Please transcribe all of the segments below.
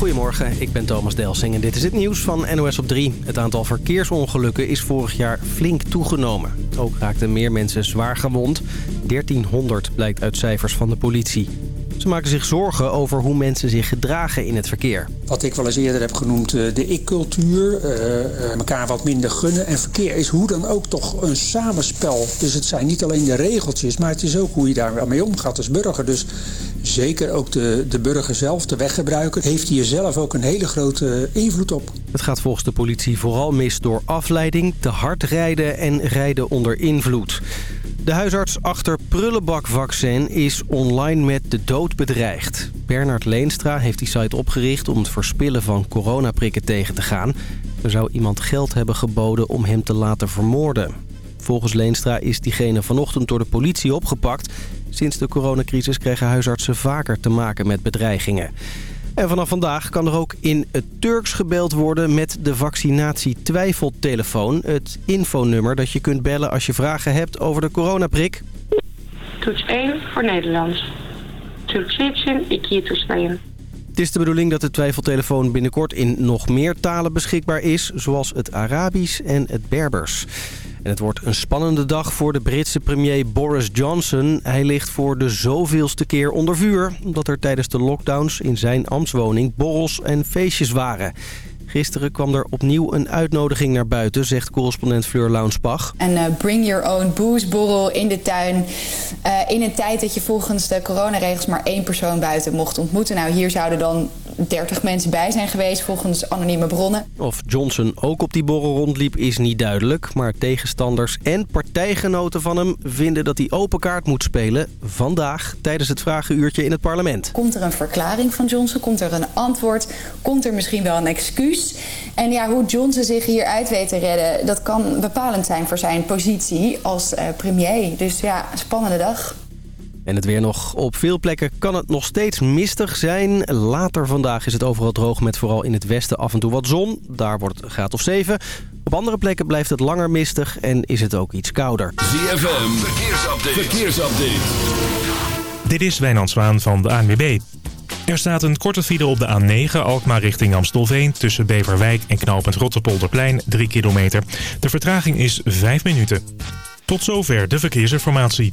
Goedemorgen, ik ben Thomas Delsing en dit is het nieuws van NOS op 3. Het aantal verkeersongelukken is vorig jaar flink toegenomen. Ook raakten meer mensen zwaar gewond. 1300 blijkt uit cijfers van de politie. Ze maken zich zorgen over hoe mensen zich gedragen in het verkeer. Wat ik wel eens eerder heb genoemd eh, de ik-cultuur. Uh, elkaar wat minder gunnen. En verkeer is hoe dan ook toch een samenspel. Dus het zijn niet alleen de regeltjes, maar het is ook hoe je daar mee omgaat als burger. Dus zeker ook de, de burger zelf, de weggebruiker, heeft hier zelf ook een hele grote invloed op. Het gaat volgens de politie vooral mis door afleiding, te hard rijden en rijden onder invloed. De huisarts achter prullenbakvaccin is online met de dood bedreigd. Bernard Leenstra heeft die site opgericht om het verspillen van coronaprikken tegen te gaan. Er zou iemand geld hebben geboden om hem te laten vermoorden. Volgens Leenstra is diegene vanochtend door de politie opgepakt. Sinds de coronacrisis kregen huisartsen vaker te maken met bedreigingen. En vanaf vandaag kan er ook in het Turks gebeld worden met de vaccinatie-twijfeltelefoon. Het infonummer dat je kunt bellen als je vragen hebt over de coronaprik. Toets 1 voor Nederlands. Turks 7, ik hier toets 1. Het is de bedoeling dat de twijfeltelefoon binnenkort in nog meer talen beschikbaar is... zoals het Arabisch en het Berbers. En het wordt een spannende dag voor de Britse premier Boris Johnson. Hij ligt voor de zoveelste keer onder vuur... omdat er tijdens de lockdowns in zijn ambtswoning borrels en feestjes waren... Gisteren kwam er opnieuw een uitnodiging naar buiten, zegt correspondent Fleur Launsbach. En uh, bring your own booze borrel in de tuin. Uh, in een tijd dat je volgens de coronaregels maar één persoon buiten mocht ontmoeten. Nou, hier zouden dan 30 mensen bij zijn geweest volgens anonieme bronnen. Of Johnson ook op die borrel rondliep is niet duidelijk. Maar tegenstanders en partijgenoten van hem vinden dat hij open kaart moet spelen. Vandaag tijdens het vragenuurtje in het parlement. Komt er een verklaring van Johnson? Komt er een antwoord? Komt er misschien wel een excuus? En ja, hoe Johnson zich hieruit weet te redden... dat kan bepalend zijn voor zijn positie als uh, premier. Dus ja, spannende dag. En het weer nog. Op veel plekken kan het nog steeds mistig zijn. Later vandaag is het overal droog met vooral in het westen af en toe wat zon. Daar wordt het graad of 7. Op andere plekken blijft het langer mistig en is het ook iets kouder. ZFM, verkeersupdate. verkeersupdate. Dit is Wijnand Zwaan van de ANWB. Er staat een korte file op de A9 Alkmaar richting Amstelveen... tussen Beverwijk en knooppunt Rotterpolderplein, 3 kilometer. De vertraging is 5 minuten. Tot zover de verkeersinformatie.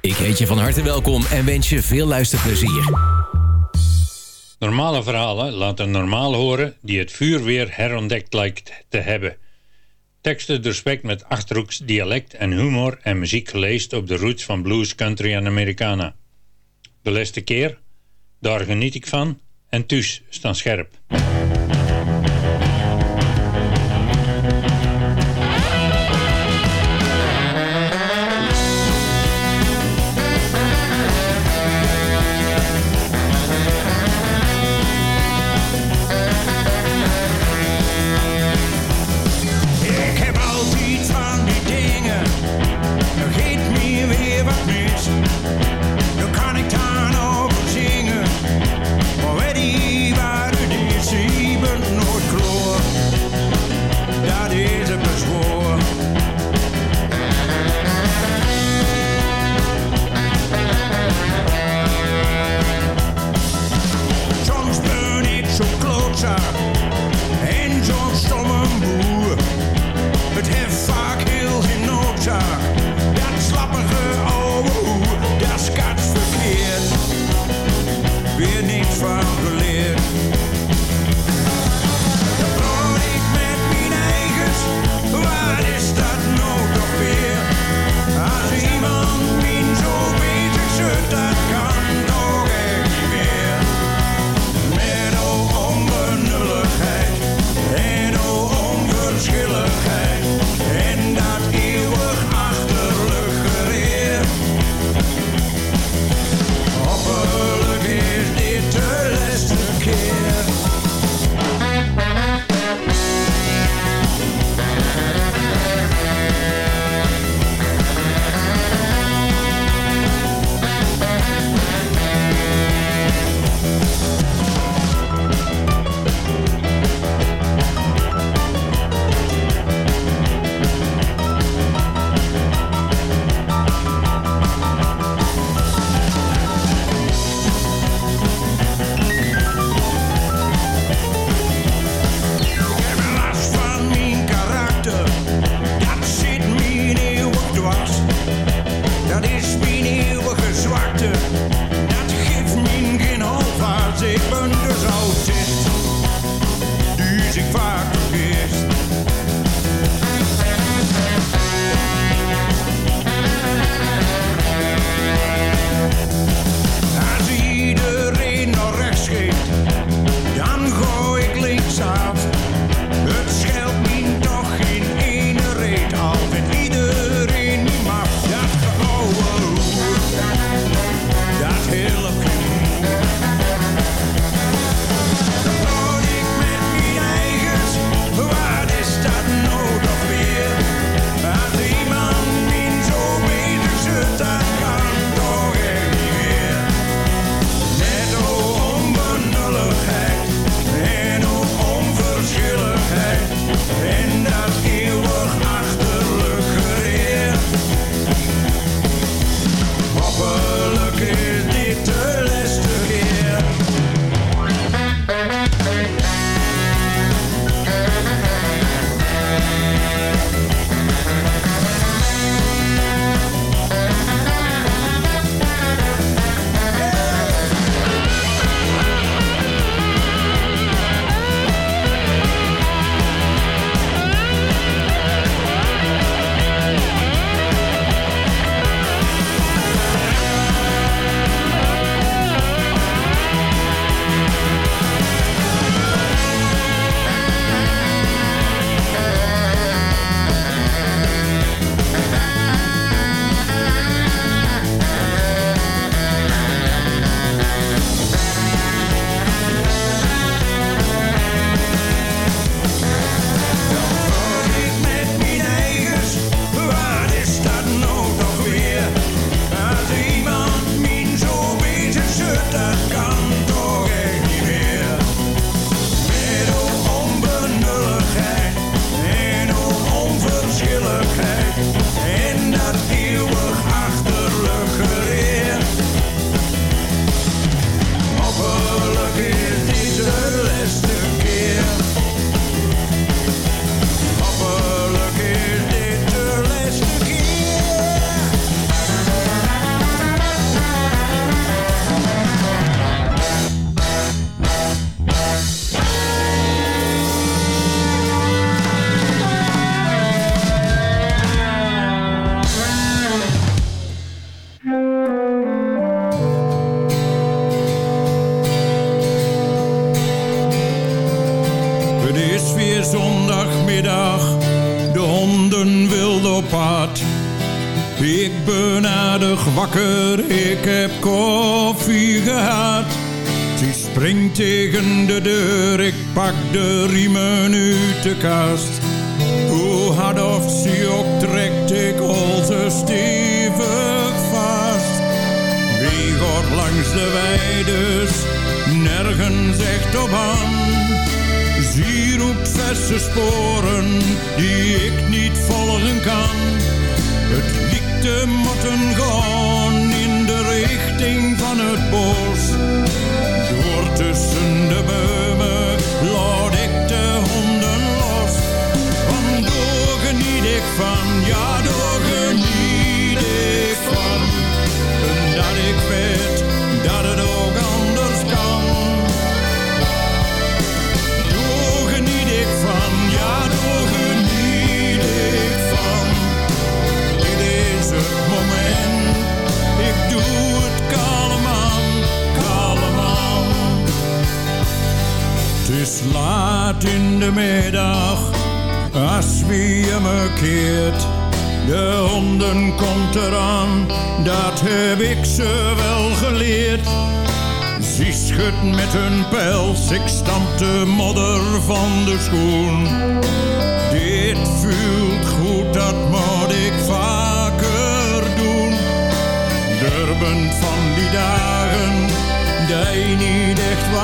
Ik heet je van harte welkom en wens je veel luisterplezier. Normale verhalen laten normaal horen die het vuur weer herontdekt lijkt te hebben. Teksten doorspekt met Achterhoeks dialect en humor en muziek geleest op de roots van blues, country en Americana. De laatste keer, daar geniet ik van en thuis staan scherp. Ik ben aardig wakker, ik heb koffie gehad. Die springt tegen de deur, ik pak de riemen uit de kast. Hoe hard of ze ook trekt, ik onze stevig vast. Wie hoort langs de weides, nergens echt op aan. Zie roept verse sporen, die ik niet volgen kan. De motten gaan in de richting van het bos. Door tussen de bomen laat ik de honden los. Want door geniet ik van, ja door geniet ik van. Is laat in de middag, als wie je me keert. De honden komt eraan, dat heb ik ze wel geleerd. Ze schudt met hun pels, ik stamp de modder van de schoen. Dit voelt goed, dat moet ik vaker doen. Bent van die dagen, je niet echt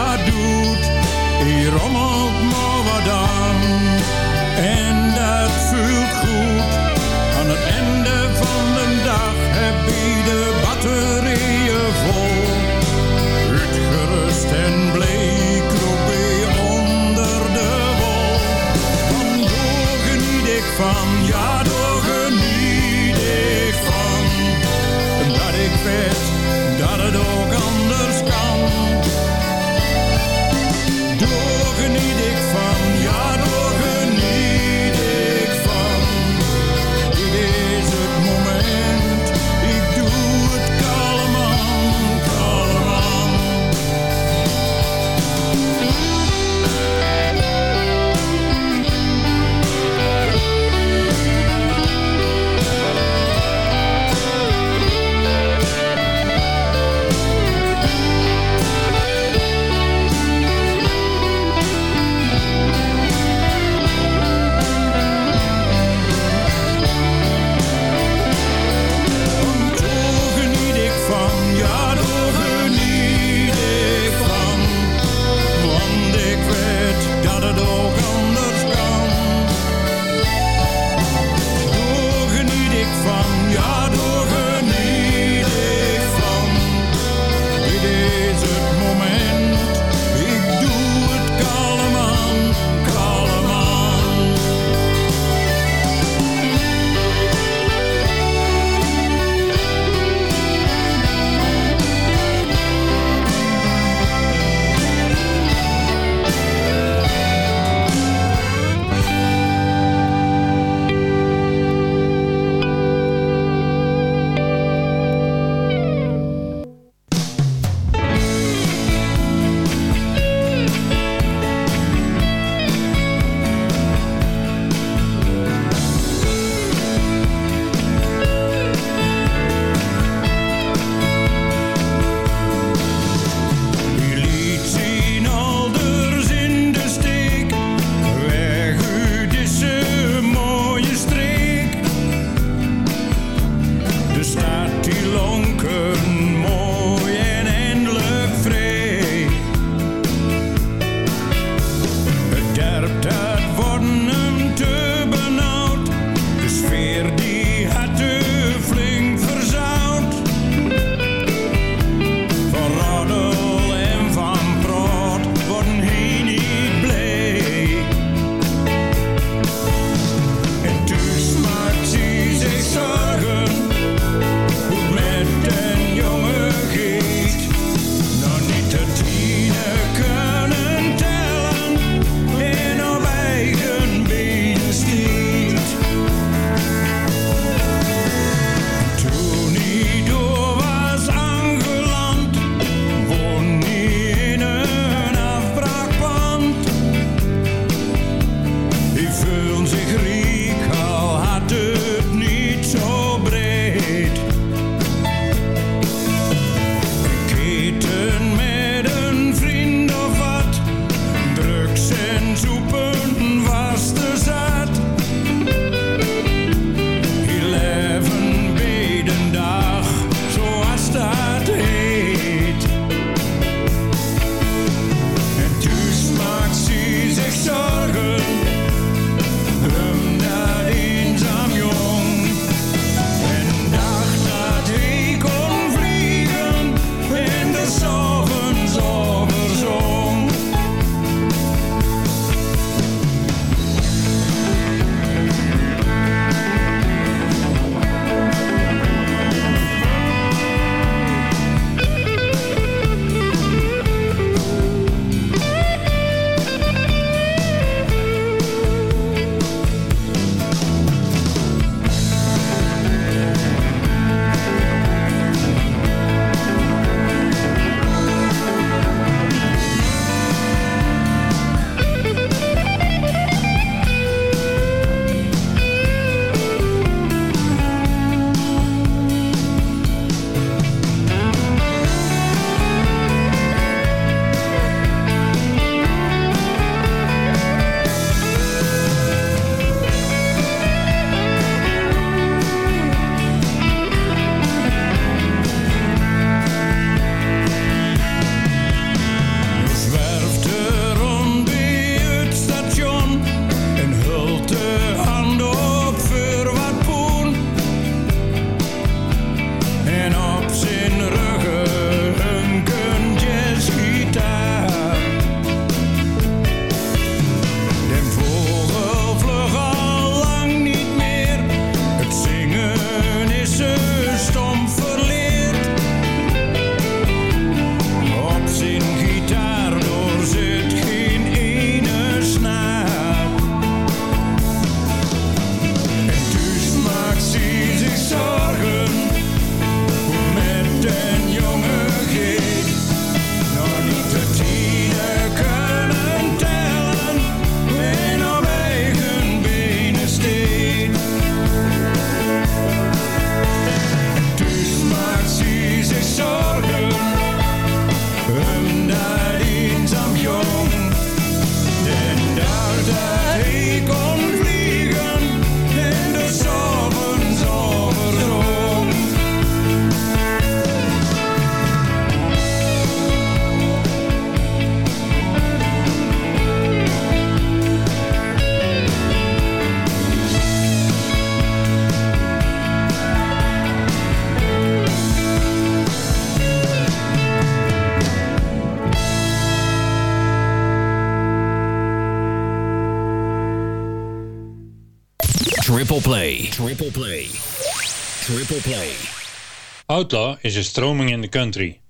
Outlaw is een stroming in de country.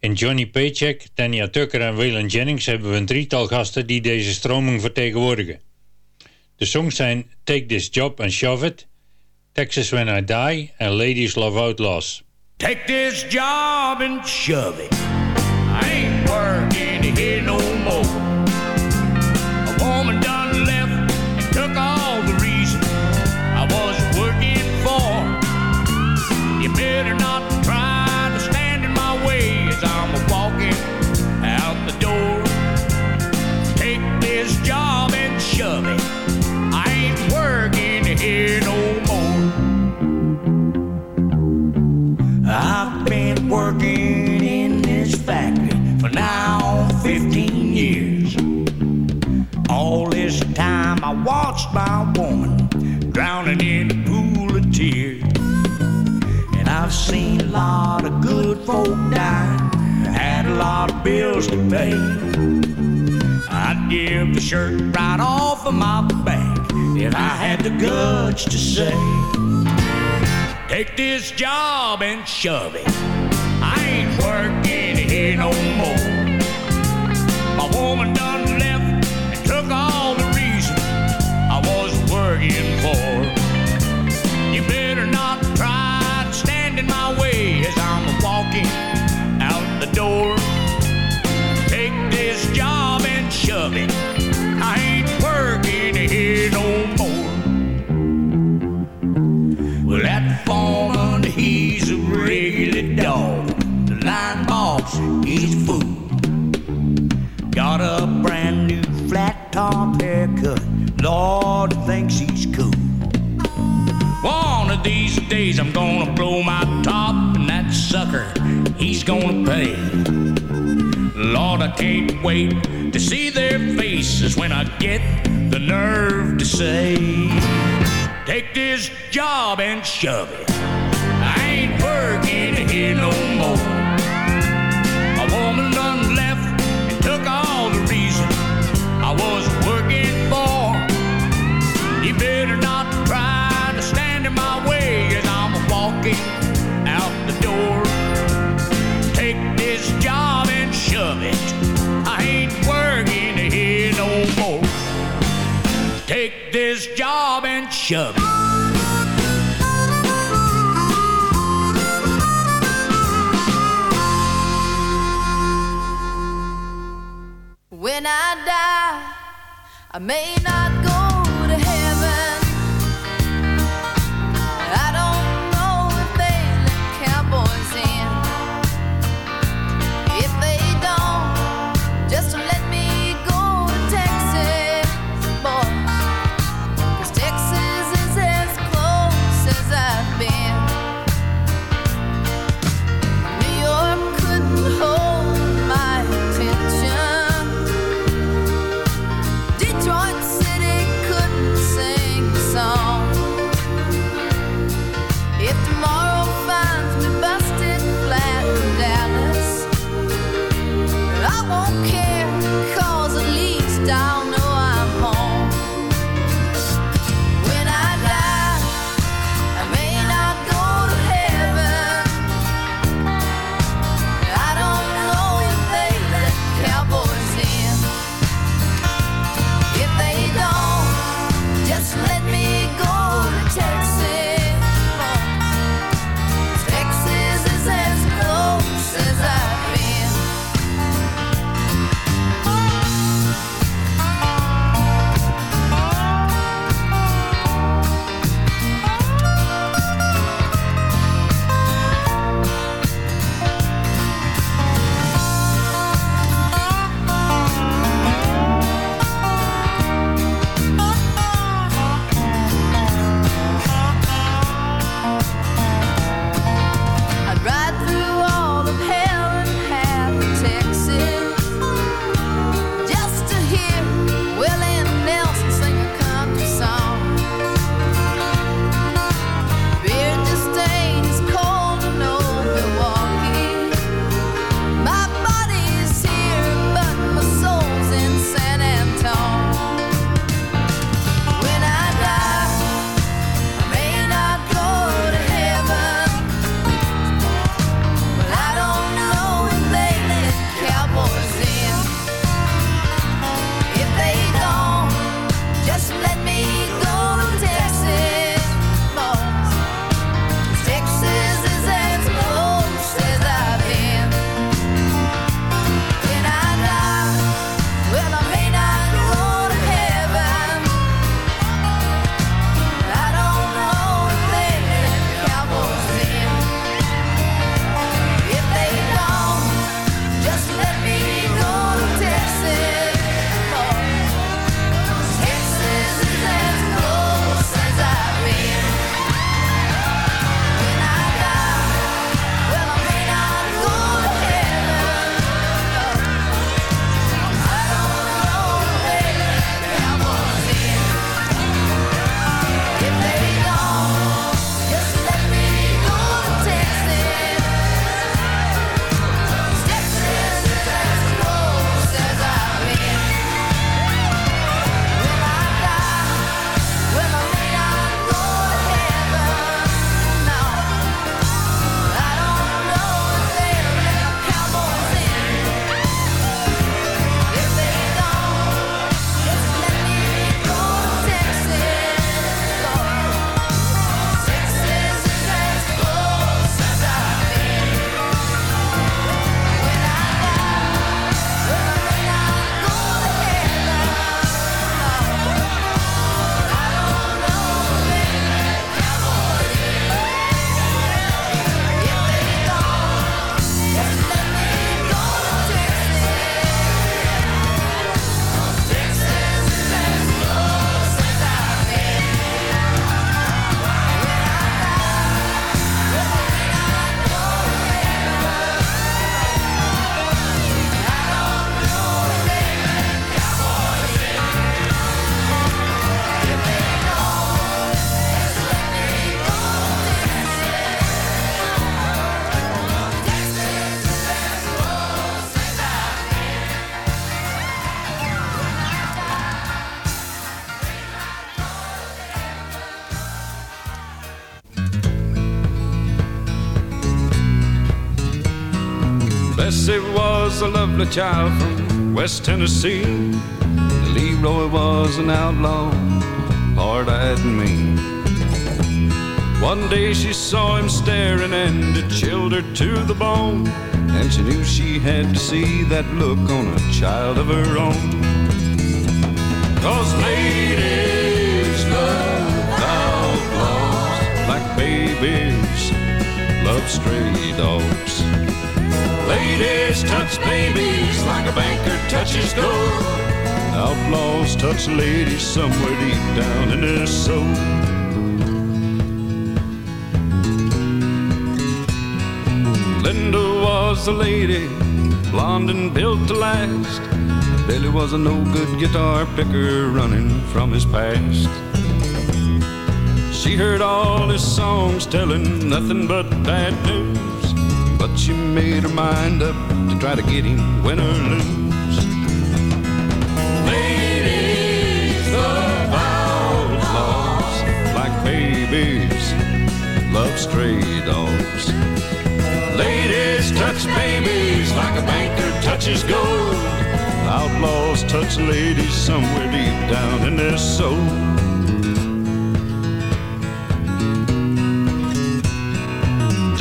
In Johnny Paycheck, Tanya Tucker en Waylon Jennings hebben we een drietal gasten die deze stroming vertegenwoordigen. De songs zijn Take This Job and Shove It, Texas When I Die en Ladies Love Outlaws. Take this job and shove it. I ain't working here no more. You better not try to stand in my way as I'm walking out the door. Take this job and shove it. I ain't working here no more. I've been working in this factory for now 15 years. All this time I watched my woman drowning in I've seen a lot of good folk die, had a lot of bills to pay. I'd give the shirt right off of my back if I had the guts to say. Take this job and shove it. I ain't working here no more. My woman done left and took all the reason I was working for. Door. Take this job and shove it. I ain't working here no more. Well, that foreman, he's a regular dog. The line boss, he's a fool. Got a brand new flat top haircut. Lord thinks he's cool. One of these days I'm gonna blow gonna pay. Lord, I can't wait to see their faces when I get the nerve to say, Take this job and shove it. I ain't working here no more. This job and shove it. When I die, I may not go a child from West Tennessee. Leroy was an outlaw, hard-eyed and mean. One day she saw him staring and it chilled her to the bone. And she knew she had to see that look on a child of her own. Cause ladies love outlaws like babies love stray dogs. Ladies touch babies like a banker touches gold. Outlaws touch ladies somewhere deep down in their soul. Linda was a lady, blonde and built to last. Billy was a no good guitar picker running from his past. She heard all his songs telling nothing but bad news. She made her mind up to try to get him, win or lose. Ladies love outlaws like babies love stray dogs. Ladies touch babies like a banker touches gold. Outlaws touch ladies somewhere deep down in their soul.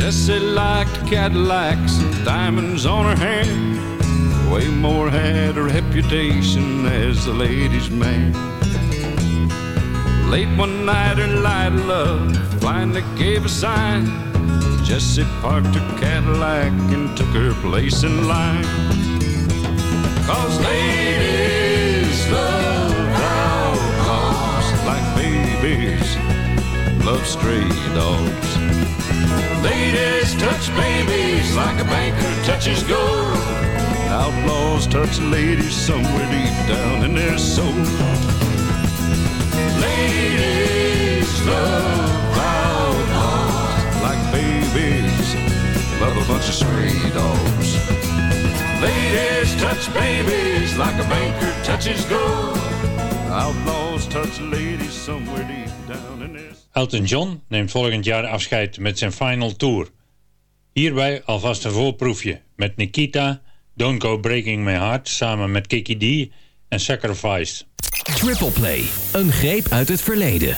Jessie liked Cadillacs and diamonds on her hand. Waymore had a reputation as the ladies' man. Late one night, her light love finally gave a sign. Jessie parked her Cadillac and took her place in line. Cause ladies love outlaws like babies love stray dogs. Ladies touch babies like a banker touches gold. Outlaws touch ladies somewhere deep down in their soul. Ladies love outlaws like babies love a bunch of stray dogs. Ladies touch babies like a banker touches gold. Outlaws touch ladies somewhere deep down in their Elton John neemt volgend jaar afscheid met zijn final tour. Hierbij alvast een voorproefje met Nikita, Don't Go Breaking My Heart samen met Kiki D en Sacrifice. Triple Play, een greep uit het verleden.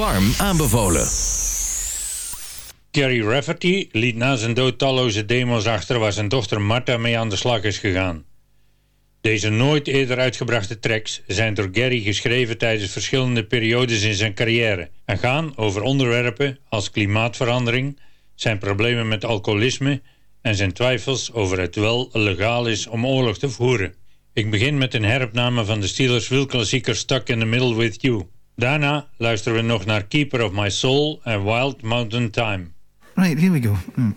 warm aanbevolen. Gary Rafferty liet na zijn dood talloze demos achter waar zijn dochter Martha mee aan de slag is gegaan. Deze nooit eerder uitgebrachte tracks zijn door Gary geschreven tijdens verschillende periodes in zijn carrière en gaan over onderwerpen als klimaatverandering, zijn problemen met alcoholisme en zijn twijfels over het wel legaal is om oorlog te voeren. Ik begin met een heropname van de Steelers wielklassieker Stuck in the Middle with You. Daarna luisteren we nog naar Keeper of My Soul en Wild Mountain Time. Right, here we go. Hmm.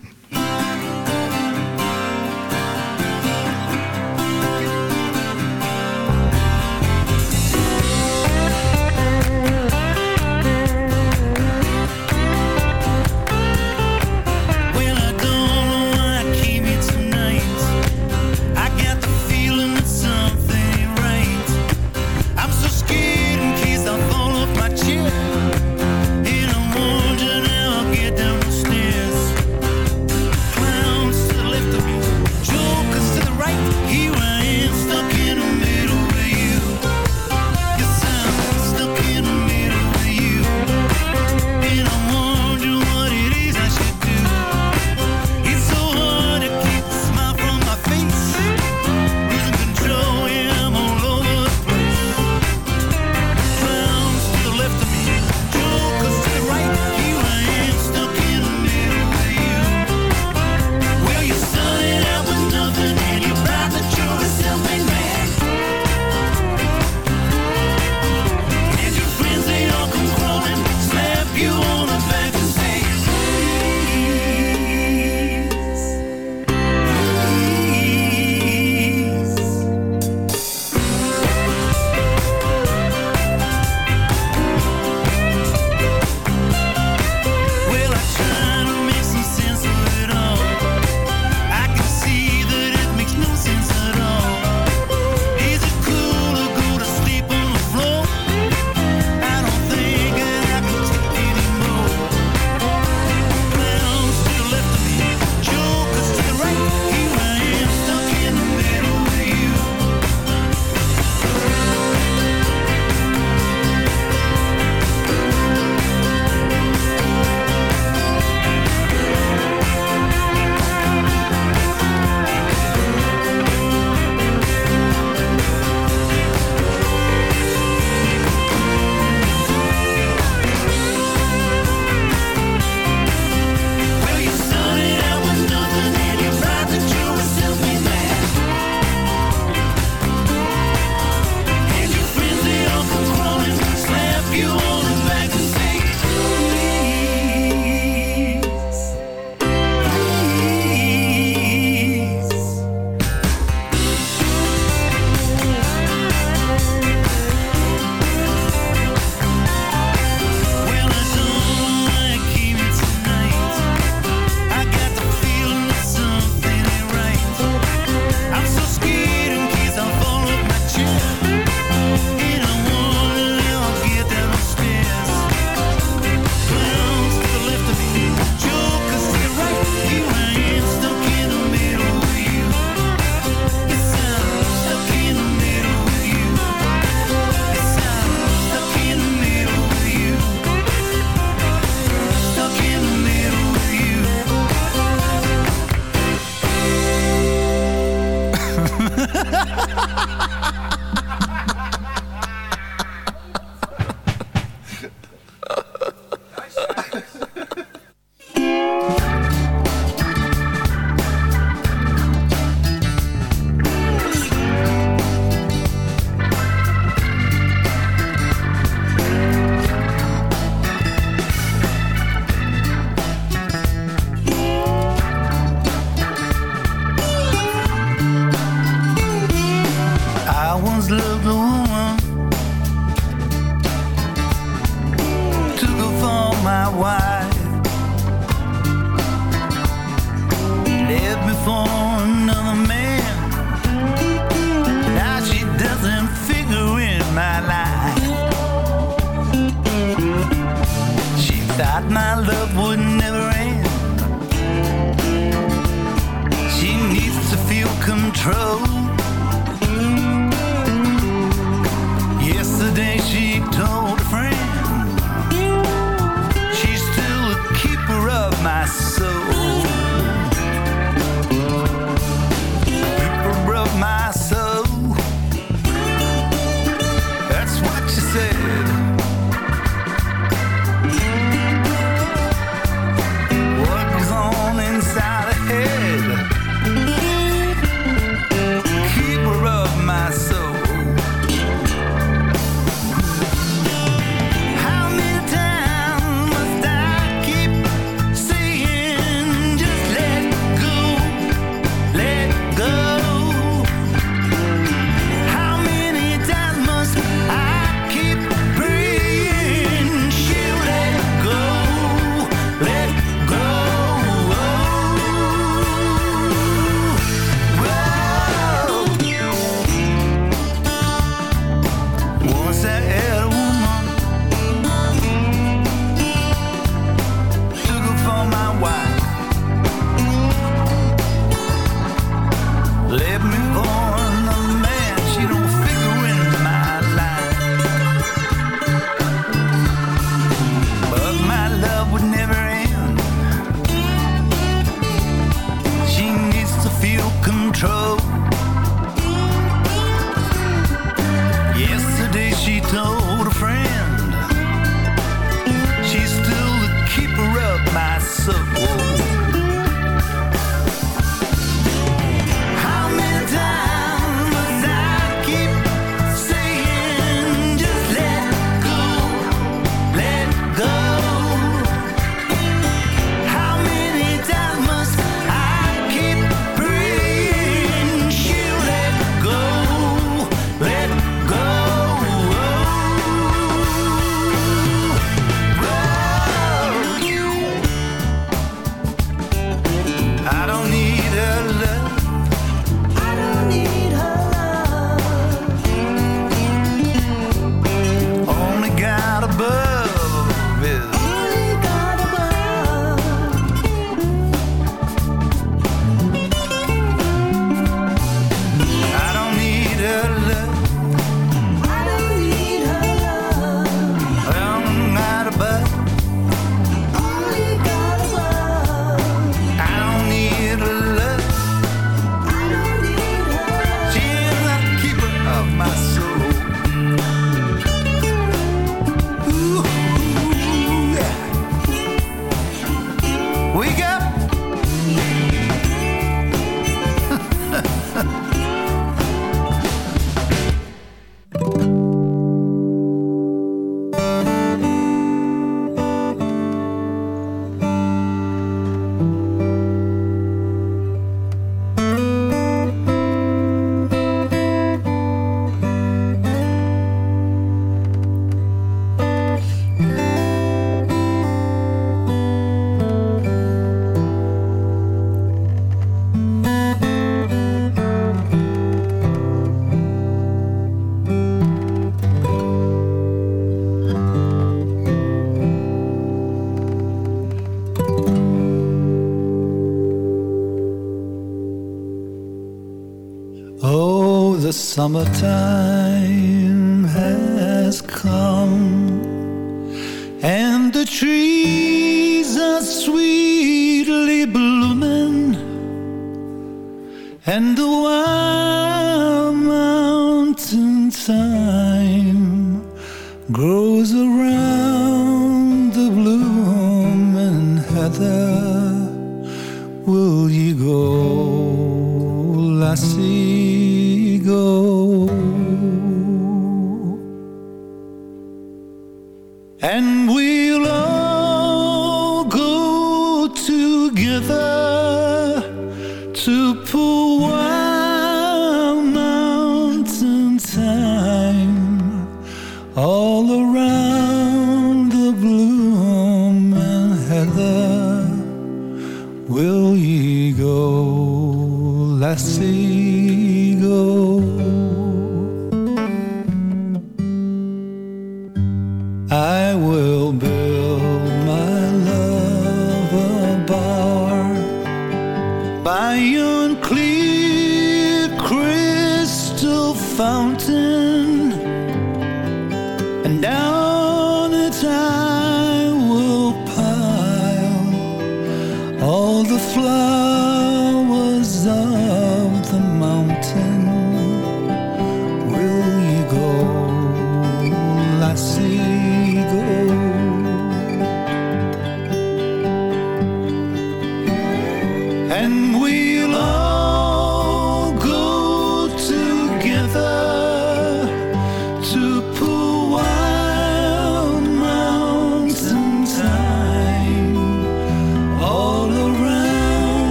Summertime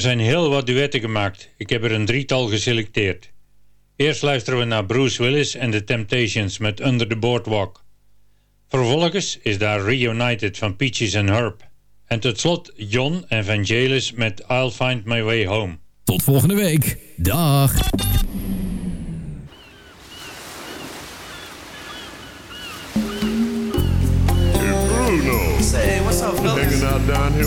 Er zijn heel wat duetten gemaakt. Ik heb er een drietal geselecteerd. Eerst luisteren we naar Bruce Willis en The Temptations met Under the Boardwalk. Vervolgens is daar Reunited van Peaches en Herb. En tot slot John en Vangelis met I'll Find My Way Home. Tot volgende week. Dag.